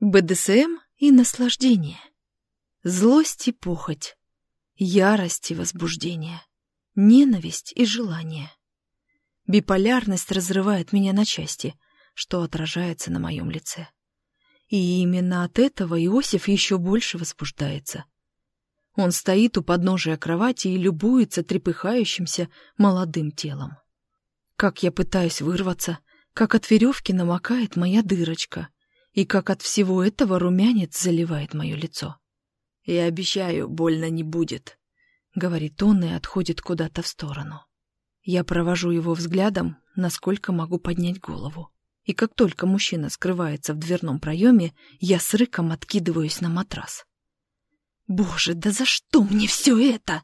БДСМ и наслаждение. Злость и похоть. Ярость и возбуждение. Ненависть и желание. Биполярность разрывает меня на части, что отражается на моем лице. И именно от этого Иосиф еще больше возбуждается. Он стоит у подножия кровати и любуется трепыхающимся молодым телом. Как я пытаюсь вырваться, как от веревки намокает моя дырочка, и как от всего этого румянец заливает мое лицо. «Я обещаю, больно не будет», — говорит он и отходит куда-то в сторону. Я провожу его взглядом, насколько могу поднять голову. И как только мужчина скрывается в дверном проеме, я с рыком откидываюсь на матрас. «Боже, да за что мне все это?»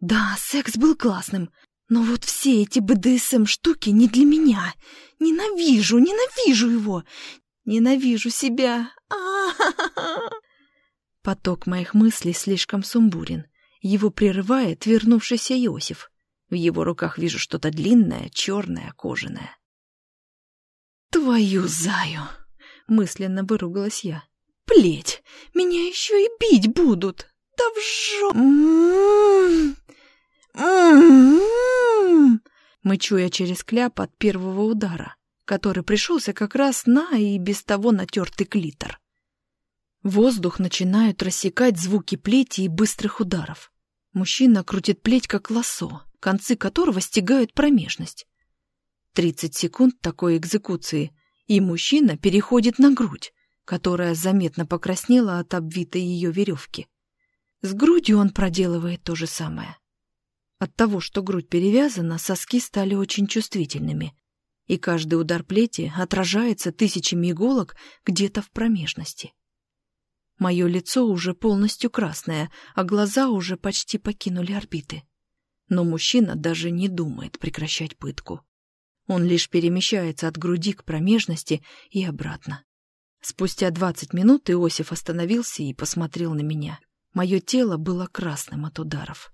«Да, секс был классным, но вот все эти БДСМ-штуки не для меня. Ненавижу, ненавижу его. Ненавижу себя. А. Поток моих мыслей слишком сумбурен. Его прерывает вернувшийся Иосиф. В его руках вижу что-то длинное, черное, кожаное. «Твою заю!» — мысленно выругалась я. «Плеть! Меня еще и бить будут! Да в жо...» Мычу я через кляп от первого удара, который пришелся как раз на и без того натертый клитор. Воздух начинают рассекать звуки плети и быстрых ударов. Мужчина крутит плеть как лосо, концы которого стягают промежность. Тридцать секунд такой экзекуции, и мужчина переходит на грудь, которая заметно покраснела от обвитой ее веревки. С грудью он проделывает то же самое. От того, что грудь перевязана, соски стали очень чувствительными, и каждый удар плети отражается тысячами иголок где-то в промежности. Мое лицо уже полностью красное, а глаза уже почти покинули орбиты. Но мужчина даже не думает прекращать пытку. Он лишь перемещается от груди к промежности и обратно. Спустя двадцать минут Иосиф остановился и посмотрел на меня. Мое тело было красным от ударов.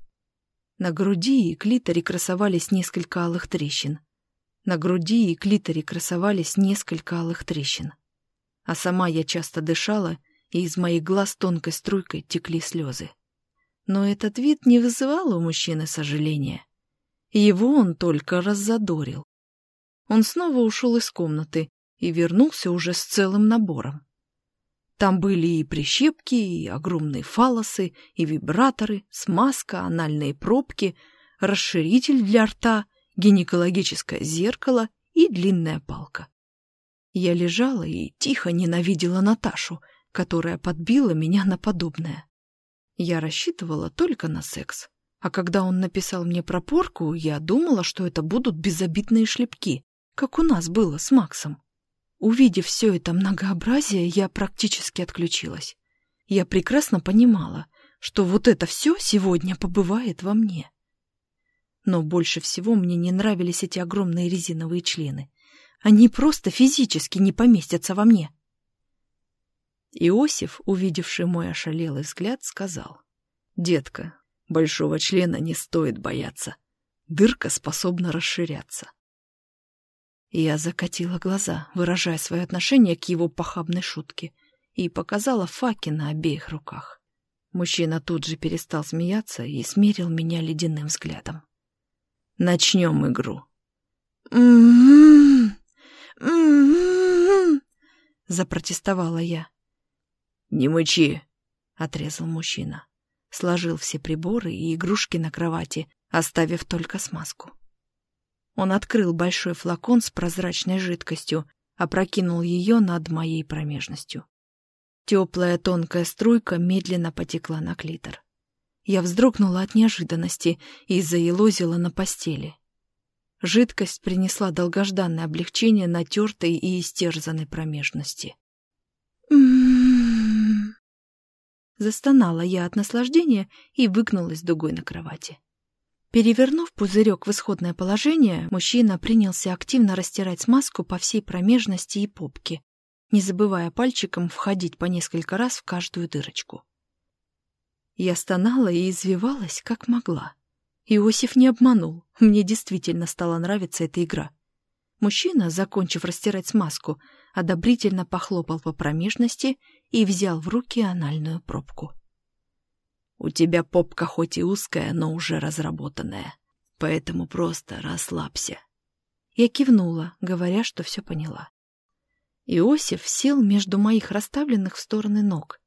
На груди и клиторе красовались несколько алых трещин. На груди и клиторе красовались несколько алых трещин. А сама я часто дышала и из моих глаз тонкой струйкой текли слезы. Но этот вид не вызывал у мужчины сожаления. Его он только раззадорил. Он снова ушел из комнаты и вернулся уже с целым набором. Там были и прищепки, и огромные фалосы, и вибраторы, смазка, анальные пробки, расширитель для рта, гинекологическое зеркало и длинная палка. Я лежала и тихо ненавидела Наташу — которая подбила меня на подобное. Я рассчитывала только на секс. А когда он написал мне про порку, я думала, что это будут безобидные шлепки, как у нас было с Максом. Увидев все это многообразие, я практически отключилась. Я прекрасно понимала, что вот это все сегодня побывает во мне. Но больше всего мне не нравились эти огромные резиновые члены. Они просто физически не поместятся во мне. Иосиф, увидевший мой ошалелый взгляд, сказал. «Детка, большого члена не стоит бояться. Дырка способна расширяться». Я закатила глаза, выражая свое отношение к его похабной шутке, и показала факи на обеих руках. Мужчина тут же перестал смеяться и смерил меня ледяным взглядом. «Начнем игру». «М-м-м, м-м-м», запротестовала я. «Не мычи!» — отрезал мужчина. Сложил все приборы и игрушки на кровати, оставив только смазку. Он открыл большой флакон с прозрачной жидкостью, опрокинул ее над моей промежностью. Теплая тонкая струйка медленно потекла на клитор. Я вздрогнула от неожиданности и заелозила на постели. Жидкость принесла долгожданное облегчение натертой и истерзанной промежности. Застонала я от наслаждения и выгнулась дугой на кровати. Перевернув пузырек в исходное положение, мужчина принялся активно растирать смазку по всей промежности и попке, не забывая пальчиком входить по несколько раз в каждую дырочку. Я стонала и извивалась, как могла. Иосиф не обманул, мне действительно стала нравиться эта игра. Мужчина, закончив растирать смазку, одобрительно похлопал по промежности и взял в руки анальную пробку. «У тебя попка хоть и узкая, но уже разработанная, поэтому просто расслабься». Я кивнула, говоря, что все поняла. Иосиф сел между моих расставленных в стороны ног,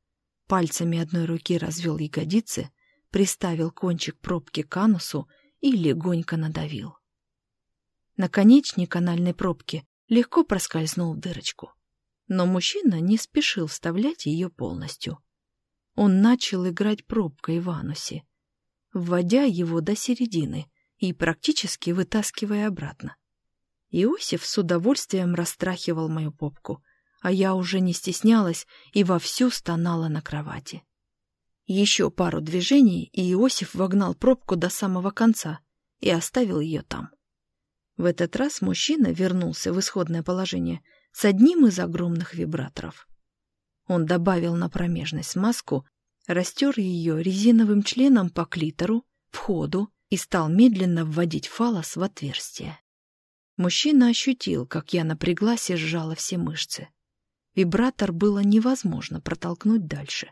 пальцами одной руки развел ягодицы, приставил кончик пробки к анусу и легонько надавил. Наконечник анальной пробки легко проскользнул в дырочку. Но мужчина не спешил вставлять ее полностью. Он начал играть пробкой в анусе, вводя его до середины и практически вытаскивая обратно. Иосиф с удовольствием растрахивал мою попку, а я уже не стеснялась и вовсю стонала на кровати. Еще пару движений, и Иосиф вогнал пробку до самого конца и оставил ее там. В этот раз мужчина вернулся в исходное положение с одним из огромных вибраторов. Он добавил на промежность маску, растер ее резиновым членом по клитору, входу и стал медленно вводить фалос в отверстие. Мужчина ощутил, как я напряглась и сжала все мышцы. Вибратор было невозможно протолкнуть дальше.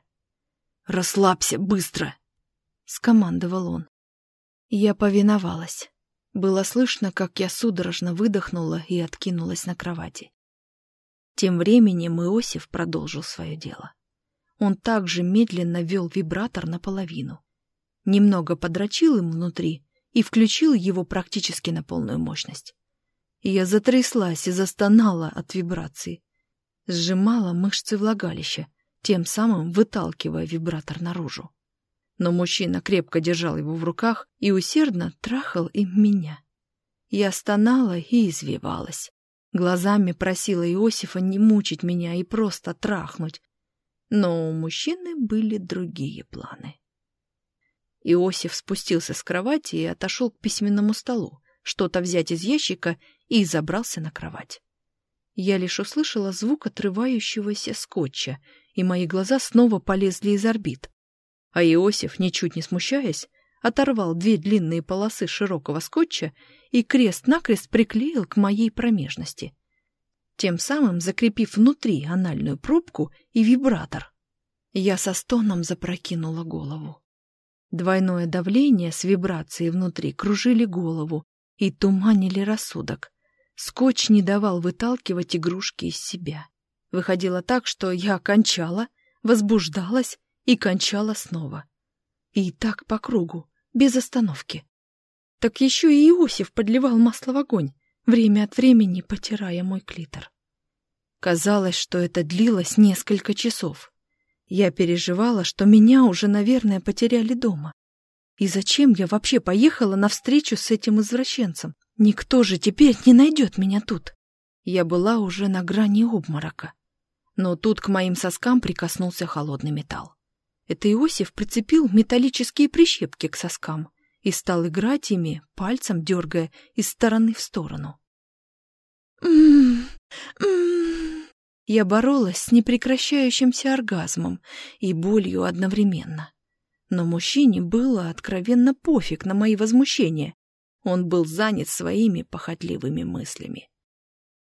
«Расслабься, быстро!» — скомандовал он. Я повиновалась. Было слышно, как я судорожно выдохнула и откинулась на кровати. Тем временем Иосиф продолжил свое дело. Он также медленно вел вибратор наполовину. Немного подрочил им внутри и включил его практически на полную мощность. Я затряслась и застонала от вибрации. Сжимала мышцы влагалища, тем самым выталкивая вибратор наружу но мужчина крепко держал его в руках и усердно трахал им меня. Я стонала и извивалась. Глазами просила Иосифа не мучить меня и просто трахнуть. Но у мужчины были другие планы. Иосиф спустился с кровати и отошел к письменному столу, что-то взять из ящика и забрался на кровать. Я лишь услышала звук отрывающегося скотча, и мои глаза снова полезли из орбит. А Иосиф, ничуть не смущаясь, оторвал две длинные полосы широкого скотча и крест-накрест приклеил к моей промежности, тем самым закрепив внутри анальную пробку и вибратор. Я со стоном запрокинула голову. Двойное давление с вибрацией внутри кружили голову и туманили рассудок. Скотч не давал выталкивать игрушки из себя. Выходило так, что я кончала, возбуждалась и кончала снова. И так по кругу, без остановки. Так еще и Иосиф подливал масло в огонь, время от времени потирая мой клитор. Казалось, что это длилось несколько часов. Я переживала, что меня уже, наверное, потеряли дома. И зачем я вообще поехала навстречу с этим извращенцем? Никто же теперь не найдет меня тут. Я была уже на грани обморока. Но тут к моим соскам прикоснулся холодный металл. Это Иосиф прицепил металлические прищепки к соскам и стал играть ими, пальцем дергая из стороны в сторону. Я боролась с непрекращающимся оргазмом и болью одновременно. Но мужчине было откровенно пофиг на мои возмущения. Он был занят своими похотливыми мыслями.